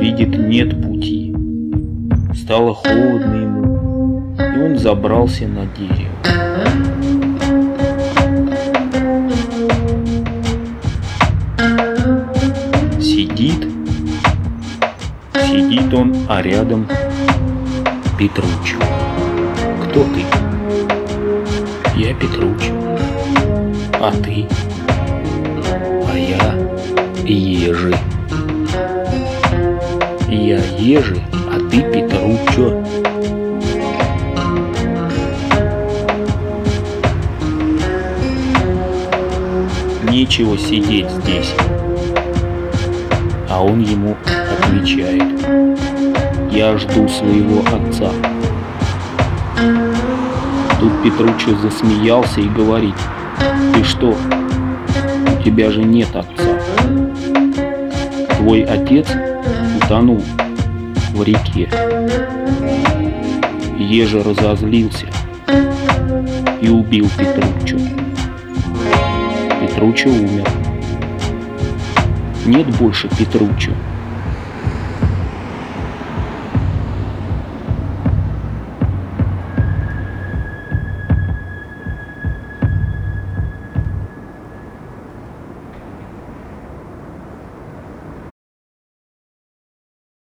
видит нет пути. Стало холодно ему, и он забрался на дерево. Сидит, сидит он, а рядом Петруч. Кто ты? Я Петруч. А ты? А я Ежи. Я Ежи, а ты Петручо. Нечего сидеть здесь. А он ему отвечает. Я жду своего отца. Тут Петручо засмеялся и говорит. Ты что? У тебя же нет отца. Твой отец утонул в реке. Ежа разозлился и убил Петручу. Петручо умер. Нет больше Петручо.